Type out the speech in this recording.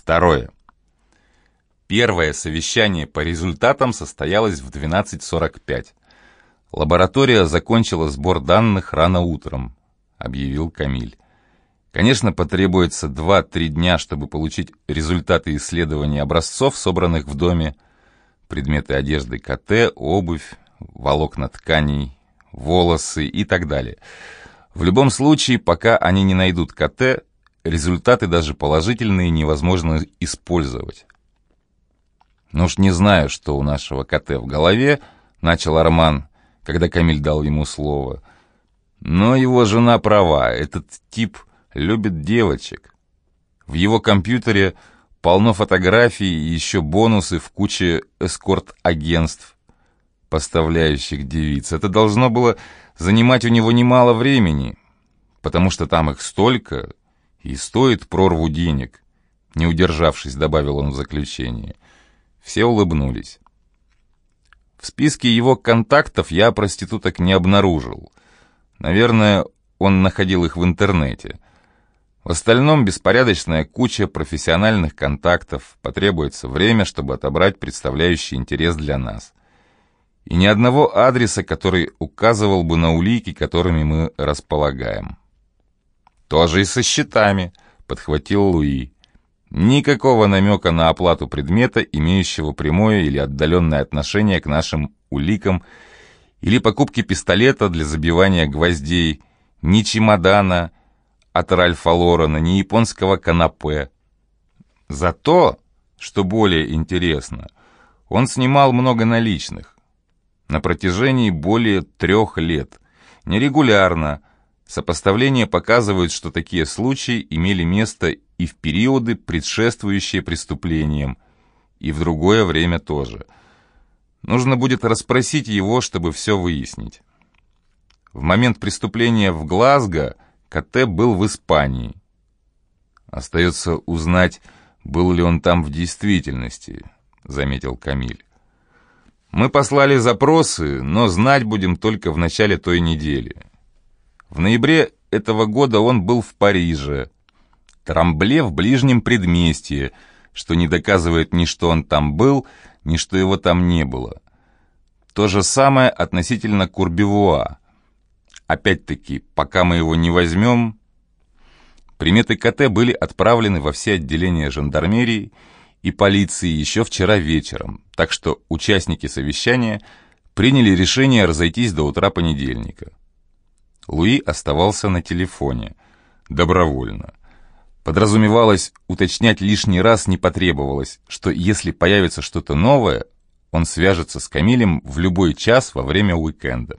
Второе. Первое совещание по результатам состоялось в 12.45. Лаборатория закончила сбор данных рано утром, объявил Камиль. Конечно, потребуется 2-3 дня, чтобы получить результаты исследований образцов, собранных в доме, предметы одежды КТ, обувь, волокна тканей, волосы и так далее. В любом случае, пока они не найдут КТ, результаты даже положительные невозможно использовать. «Ну уж не знаю, что у нашего КТ в голове», — начал Арман, когда Камиль дал ему слово. «Но его жена права, этот тип любит девочек. В его компьютере полно фотографий и еще бонусы в куче эскорт-агентств, поставляющих девиц. Это должно было занимать у него немало времени, потому что там их столько и стоит прорву денег, не удержавшись, добавил он в заключение. Все улыбнулись. В списке его контактов я проституток не обнаружил. Наверное, он находил их в интернете. В остальном беспорядочная куча профессиональных контактов, потребуется время, чтобы отобрать представляющий интерес для нас. И ни одного адреса, который указывал бы на улики, которыми мы располагаем. «Тоже и со счетами», — подхватил Луи. Никакого намека на оплату предмета, имеющего прямое или отдаленное отношение к нашим уликам, или покупки пистолета для забивания гвоздей, ни чемодана от Ральфа Лорена, ни японского канапе. Зато, что более интересно, он снимал много наличных. На протяжении более трех лет. Нерегулярно. Сопоставления показывают, что такие случаи имели место и в периоды, предшествующие преступлениям, и в другое время тоже. Нужно будет расспросить его, чтобы все выяснить. В момент преступления в Глазго КТ был в Испании. Остается узнать, был ли он там в действительности, заметил Камиль. Мы послали запросы, но знать будем только в начале той недели. В ноябре этого года он был в Париже, Трамбле в ближнем предместье, что не доказывает ни что он там был, ни что его там не было. То же самое относительно Курбевуа. Опять-таки, пока мы его не возьмем... Приметы КТ были отправлены во все отделения жандармерии и полиции еще вчера вечером, так что участники совещания приняли решение разойтись до утра понедельника. Луи оставался на телефоне. Добровольно. Подразумевалось, уточнять лишний раз не потребовалось, что если появится что-то новое, он свяжется с Камилем в любой час во время уикенда.